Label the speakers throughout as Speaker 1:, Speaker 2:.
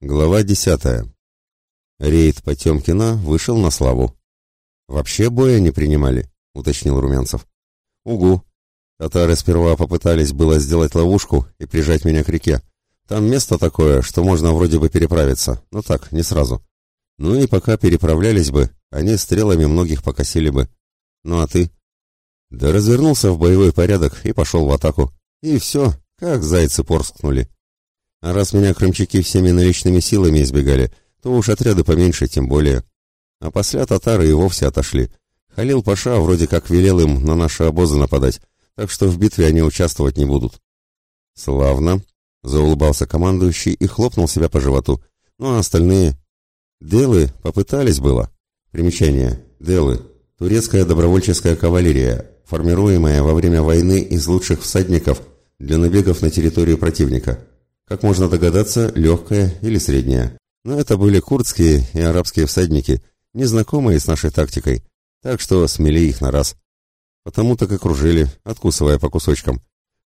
Speaker 1: Глава десятая. Рейд Потемкина вышел на славу. «Вообще боя не принимали», — уточнил Румянцев. «Угу. Татары сперва попытались было сделать ловушку и прижать меня к реке. Там место такое, что можно вроде бы переправиться, но так, не сразу. Ну и пока переправлялись бы, они стрелами многих покосили бы. Ну а ты?» Да развернулся в боевой порядок и пошел в атаку. И все, как зайцы порскнули. А раз меня крымчаки всеми наличными силами избегали, то уж отряды поменьше, тем более. А после татары и вовсе отошли. Халил Паша вроде как велел им на наши обозы нападать, так что в битве они участвовать не будут. Славно, заулыбался командующий и хлопнул себя по животу. Ну а остальные? Делы попытались было. Примечание. Делы. Турецкая добровольческая кавалерия, формируемая во время войны из лучших всадников для набегов на территорию противника. Как можно догадаться, легкая или средняя. Но это были курдские и арабские всадники, незнакомые с нашей тактикой, так что смели их на раз. Потому так и кружили, откусывая по кусочкам.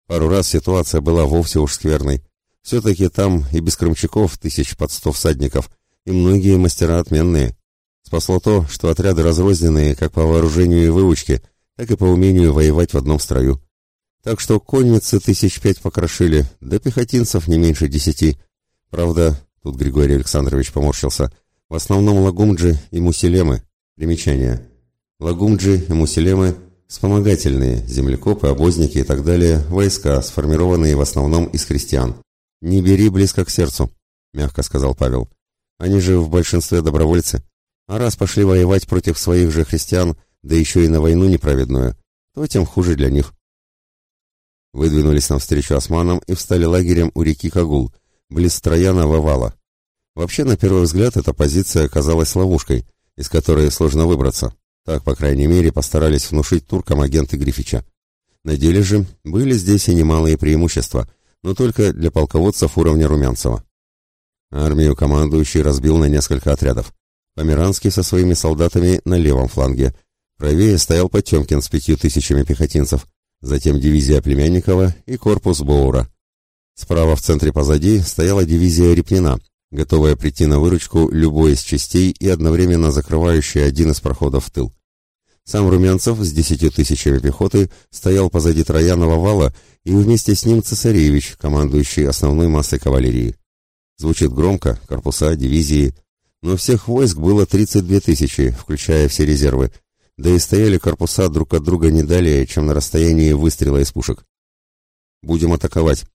Speaker 1: Пару раз ситуация была вовсе уж скверной. Все-таки там и без крымчаков тысяч под сто всадников, и многие мастера отменные. Спасло то, что отряды разрозненные как по вооружению и выучке, так и по умению воевать в одном строю. Так что конницы тысяч пять покрошили, да пехотинцев не меньше десяти. Правда, тут Григорий Александрович поморщился, в основном лагумджи и мусилемы. Примечание. Лагумджи и мусилемы – вспомогательные, землекопы, обозники и так далее, войска, сформированные в основном из христиан. «Не бери близко к сердцу», – мягко сказал Павел. «Они же в большинстве добровольцы. А раз пошли воевать против своих же христиан, да еще и на войну неправедную, то тем хуже для них» выдвинулись навстречу османам и встали лагерем у реки Кагул, близ Троянова вала. Вообще, на первый взгляд, эта позиция оказалась ловушкой, из которой сложно выбраться. Так, по крайней мере, постарались внушить туркам агенты Грифича. На деле же были здесь и немалые преимущества, но только для полководцев уровня Румянцева. Армию командующий разбил на несколько отрядов. Померанский со своими солдатами на левом фланге. Правее стоял Потемкин с пятью тысячами пехотинцев, затем дивизия Племянникова и корпус Боура. Справа в центре позади стояла дивизия Репнина, готовая прийти на выручку любой из частей и одновременно закрывающая один из проходов в тыл. Сам Румянцев с десятью тысячами пехоты стоял позади Троянова вала и вместе с ним Цесаревич, командующий основной массой кавалерии. Звучит громко, корпуса, дивизии, но всех войск было 32 тысячи, включая все резервы, да и стояли корпуса друг от друга не далее, чем на расстоянии выстрела из пушек. Будем атаковать.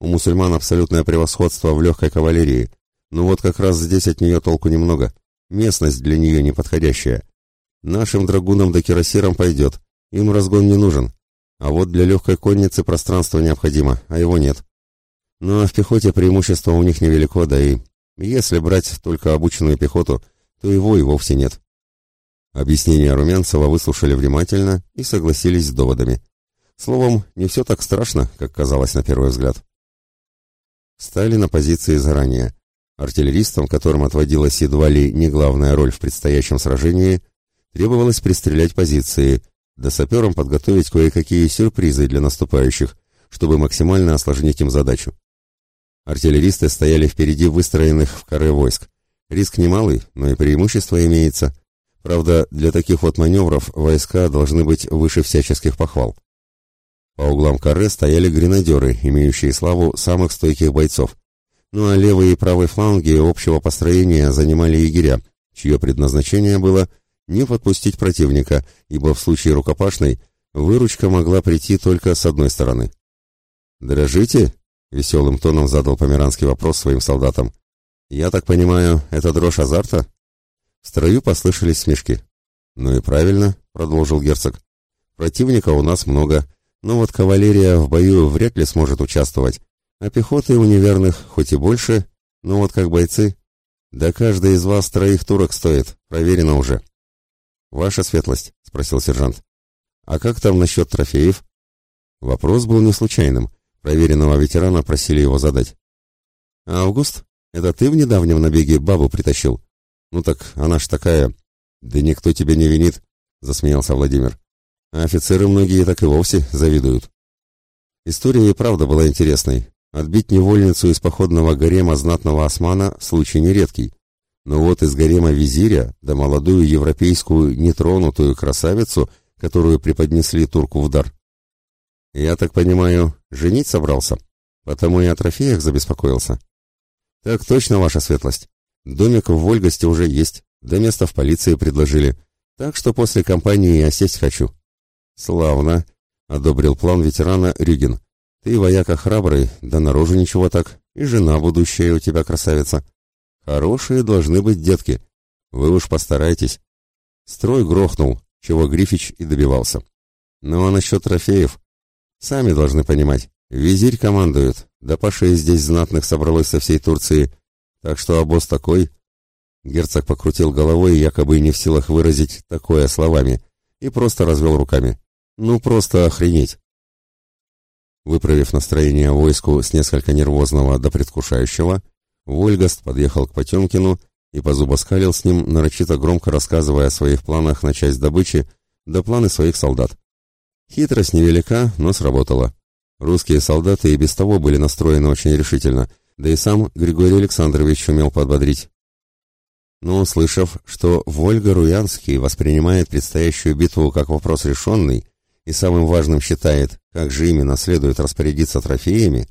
Speaker 1: У мусульман абсолютное превосходство в легкой кавалерии, но вот как раз здесь от нее толку немного. Местность для нее неподходящая. Нашим драгунам да кирасирам пойдет, им разгон не нужен. А вот для легкой конницы пространство необходимо, а его нет. Ну а в пехоте преимущество у них невелико, да и... Если брать только обученную пехоту, то его и вовсе нет. Объяснения Румянцева выслушали внимательно и согласились с доводами. Словом, не все так страшно, как казалось на первый взгляд. Стали на позиции заранее. Артиллеристам, которым отводилась едва ли не главная роль в предстоящем сражении, требовалось пристрелять позиции, да саперам подготовить кое-какие сюрпризы для наступающих, чтобы максимально осложнить им задачу. Артиллеристы стояли впереди выстроенных в каре войск. Риск немалый, но и преимущество имеется. Правда, для таких вот маневров войска должны быть выше всяческих похвал. По углам коры стояли гренадеры, имеющие славу самых стойких бойцов. Ну а левый и правый фланги общего построения занимали егеря, чье предназначение было не подпустить противника, ибо в случае рукопашной выручка могла прийти только с одной стороны. «Дрожите?» — веселым тоном задал Померанский вопрос своим солдатам. «Я так понимаю, это дрожь азарта?» В строю послышались смешки. «Ну и правильно», — продолжил герцог. «Противника у нас много, но вот кавалерия в бою вряд ли сможет участвовать, а пехоты у неверных хоть и больше, но вот как бойцы. Да каждый из вас троих турок стоит, проверено уже». «Ваша светлость», — спросил сержант. «А как там насчет трофеев?» Вопрос был не случайным. Проверенного ветерана просили его задать. «Август, это ты в недавнем набеге бабу притащил?» «Ну так она ж такая...» «Да никто тебя не винит», — засмеялся Владимир. «А офицеры многие так и вовсе завидуют». История и правда была интересной. Отбить невольницу из походного гарема знатного османа – случай нередкий. Но вот из гарема визиря, да молодую европейскую нетронутую красавицу, которую преподнесли турку в дар. Я так понимаю, женить собрался? Потому и о трофеях забеспокоился. Так точно, ваша светлость. Домик в Вольгости уже есть, да место в полиции предложили. Так что после компании я сесть хочу. Славно, одобрил план ветерана Рюгин. Ты вояка храбрый, да наружу ничего так, и жена будущая у тебя красавица. Хорошие должны быть детки. Вы уж постарайтесь. Строй грохнул, чего Грифич и добивался. Ну а насчет трофеев? Сами должны понимать. Визирь командует, да по здесь знатных собралось со всей Турции. Так что обоз такой... Герцог покрутил головой, якобы не в силах выразить такое словами, и просто развел руками. Ну, просто охренеть. Выправив настроение войску с несколько нервозного до предвкушающего, Вольгаст подъехал к Потемкину и позубоскалил с ним, нарочито громко рассказывая о своих планах на часть добычи, да планы своих солдат. Хитрость невелика, но сработала. Русские солдаты и без того были настроены очень решительно, да и сам Григорий Александрович умел подбодрить. Но услышав, что Вольга Руянский воспринимает предстоящую битву как вопрос решенный, и самым важным считает, как же именно следует распорядиться трофеями,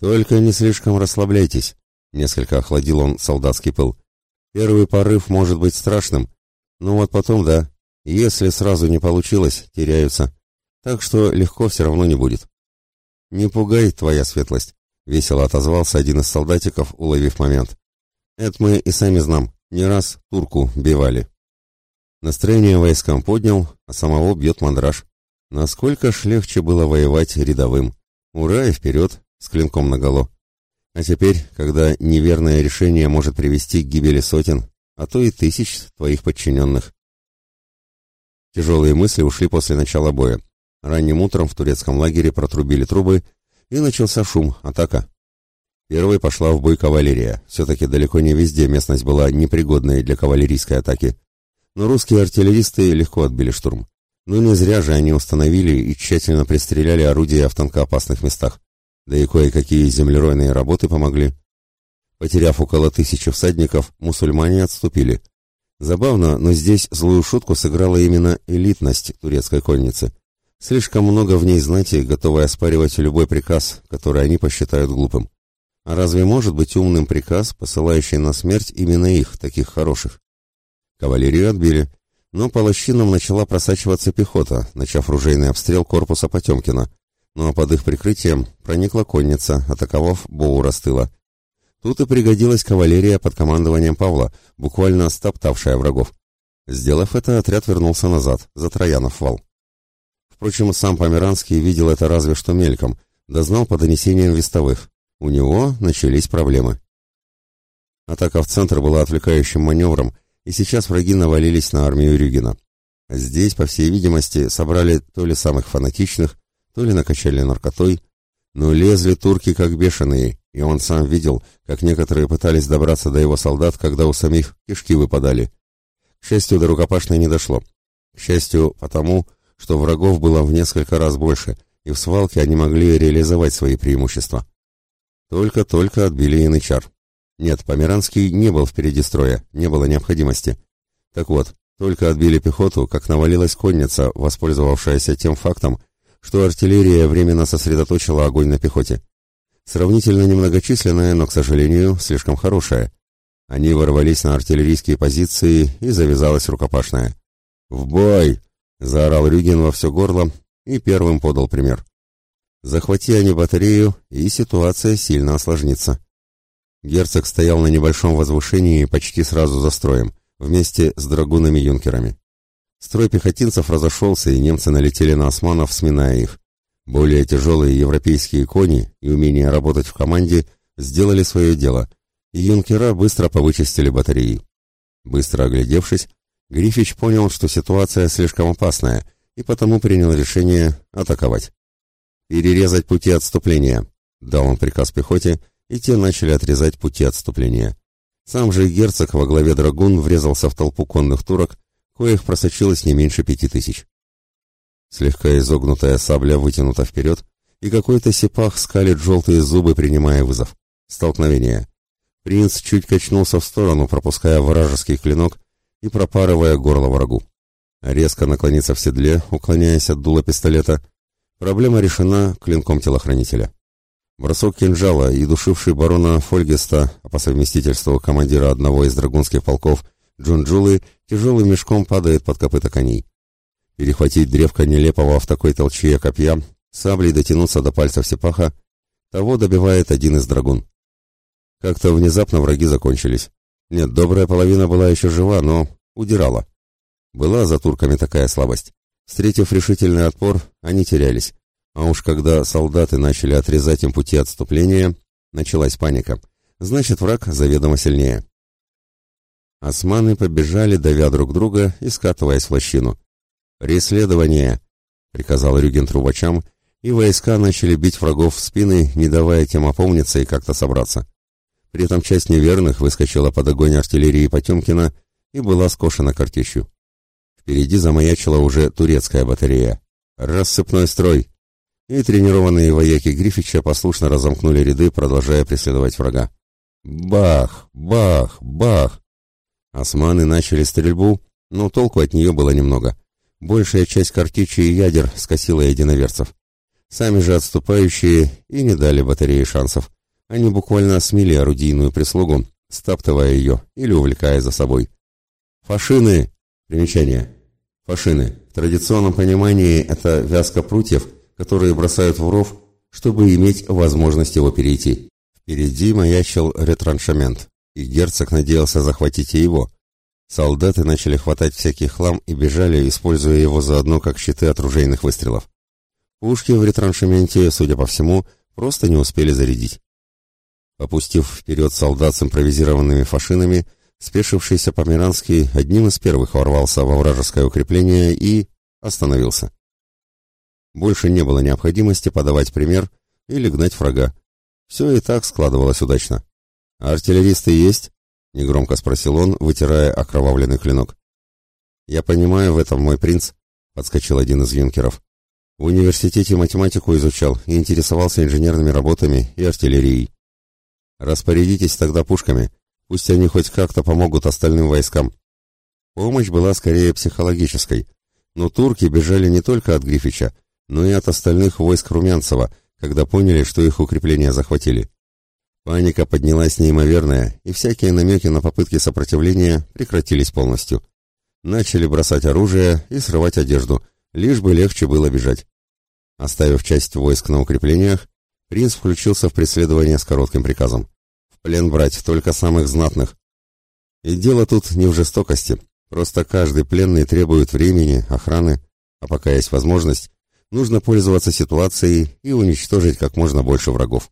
Speaker 1: «Только не слишком расслабляйтесь», — несколько охладил он солдатский пыл. «Первый порыв может быть страшным, но вот потом, да, если сразу не получилось, теряются. Так что легко все равно не будет». «Не пугай, твоя светлость», — весело отозвался один из солдатиков, уловив момент. «Это мы и сами знаем, не раз турку бивали». Настроение войскам поднял, а самого бьет мандраж. Насколько ж легче было воевать рядовым. Ура и вперед, с клинком наголо. А теперь, когда неверное решение может привести к гибели сотен, а то и тысяч твоих подчиненных. Тяжелые мысли ушли после начала боя. Ранним утром в турецком лагере протрубили трубы, и начался шум, атака. Первой пошла в бой кавалерия. Все-таки далеко не везде местность была непригодной для кавалерийской атаки. Но русские артиллеристы легко отбили штурм. Но не зря же они установили и тщательно пристреляли орудия в танкоопасных местах. Да и кое-какие землеройные работы помогли. Потеряв около тысячи всадников, мусульмане отступили. Забавно, но здесь злую шутку сыграла именно элитность турецкой конницы. Слишком много в ней знати, готовой оспаривать любой приказ, который они посчитают глупым. А разве может быть умным приказ, посылающий на смерть именно их, таких хороших? Кавалерию отбили, но по лощинам начала просачиваться пехота, начав ружейный обстрел корпуса Потемкина. Ну а под их прикрытием проникла конница, атаковав Боура с тыла. Тут и пригодилась кавалерия под командованием Павла, буквально стоптавшая врагов. Сделав это, отряд вернулся назад, за Троянов вал. Впрочем, сам Померанский видел это разве что мельком, да знал по донесениям вестовых. У него начались проблемы. Атака в центр была отвлекающим маневром, и сейчас враги навалились на армию Рюгина. Здесь, по всей видимости, собрали то ли самых фанатичных, то ли накачали наркотой, но лезли турки как бешеные, и он сам видел, как некоторые пытались добраться до его солдат, когда у самих кишки выпадали. К счастью, до рукопашной не дошло. К счастью, потому, что врагов было в несколько раз больше, и в свалке они могли реализовать свои преимущества. Только-только отбили янычар. Нет, Померанский не был впереди строя, не было необходимости. Так вот, только отбили пехоту, как навалилась конница, воспользовавшаяся тем фактом, что артиллерия временно сосредоточила огонь на пехоте. Сравнительно немногочисленная, но, к сожалению, слишком хорошая. Они ворвались на артиллерийские позиции, и завязалась рукопашная. «В бой!» — заорал Рюгин во все горло и первым подал пример. Захвати они батарею, и ситуация сильно осложнится. Герцог стоял на небольшом возвышении почти сразу за строем, вместе с драгунами-юнкерами. Строй пехотинцев разошелся, и немцы налетели на османов, сминая их. Более тяжелые европейские кони и умение работать в команде сделали свое дело, и юнкера быстро повычистили батареи. Быстро оглядевшись, Грифич понял, что ситуация слишком опасная, и потому принял решение атаковать. «Перерезать пути отступления», — дал он приказ пехоте, — и те начали отрезать пути отступления. Сам же герцог во главе драгун врезался в толпу конных турок, коих просочилось не меньше пяти тысяч. Слегка изогнутая сабля вытянута вперед, и какой-то сипах скалит желтые зубы, принимая вызов. Столкновение. Принц чуть качнулся в сторону, пропуская вражеский клинок и пропарывая горло врагу. Резко наклониться в седле, уклоняясь от дула пистолета. Проблема решена клинком телохранителя. Бросок кинжала и душивший барона Фольгеста, а по совместительству командира одного из драгунских полков, Джунджулы, тяжелым мешком падает под копыта коней. Перехватить древко нелепого в такой толчье копья, саблей дотянуться до пальцев Сепаха, того добивает один из драгун. Как-то внезапно враги закончились. Нет, добрая половина была еще жива, но удирала. Была за турками такая слабость. Встретив решительный отпор, они терялись. А уж когда солдаты начали отрезать им пути отступления, началась паника. Значит, враг заведомо сильнее. Османы побежали, давя друг друга и скатываясь в лощину. «Преследование!» — приказал Рюген трубачам, и войска начали бить врагов в спины, не давая тем опомниться и как-то собраться. При этом часть неверных выскочила под огонь артиллерии Потемкина и была скошена картечью. Впереди замаячила уже турецкая батарея. «Рассыпной строй!» И тренированные вояки Грифича послушно разомкнули ряды, продолжая преследовать врага. Бах! Бах! Бах! Османы начали стрельбу, но толку от нее было немного. Большая часть картечи и ядер скосила единоверцев. Сами же отступающие и не дали батарее шансов. Они буквально смели орудийную прислугу, стаптывая ее или увлекая за собой. Фашины! Примечание. Фашины. В традиционном понимании это вязка прутьев, которые бросают в ров, чтобы иметь возможность его перейти. Впереди маячил ретраншамент и герцог надеялся захватить и его. Солдаты начали хватать всякий хлам и бежали, используя его заодно как щиты от ружейных выстрелов. Пушки в ретраншементе, судя по всему, просто не успели зарядить. Опустив вперед солдат с импровизированными фашинами, спешившийся Померанский одним из первых ворвался во вражеское укрепление и остановился. Больше не было необходимости подавать пример или гнать врага. Все и так складывалось удачно. «Артиллеристы есть?» — негромко спросил он, вытирая окровавленный клинок. «Я понимаю, в этом мой принц», — подскочил один из юнкеров. «В университете математику изучал и интересовался инженерными работами и артиллерией. Распорядитесь тогда пушками, пусть они хоть как-то помогут остальным войскам». Помощь была скорее психологической, но турки бежали не только от Грифича, но и от остальных войск Румянцева, когда поняли, что их укрепления захватили. Паника поднялась неимоверная, и всякие намеки на попытки сопротивления прекратились полностью. Начали бросать оружие и срывать одежду, лишь бы легче было бежать. Оставив часть войск на укреплениях, принц включился в преследование с коротким приказом. Плен брать только самых знатных. И дело тут не в жестокости, просто каждый пленный требует времени, охраны, а пока есть возможность, нужно пользоваться ситуацией и уничтожить как можно больше врагов.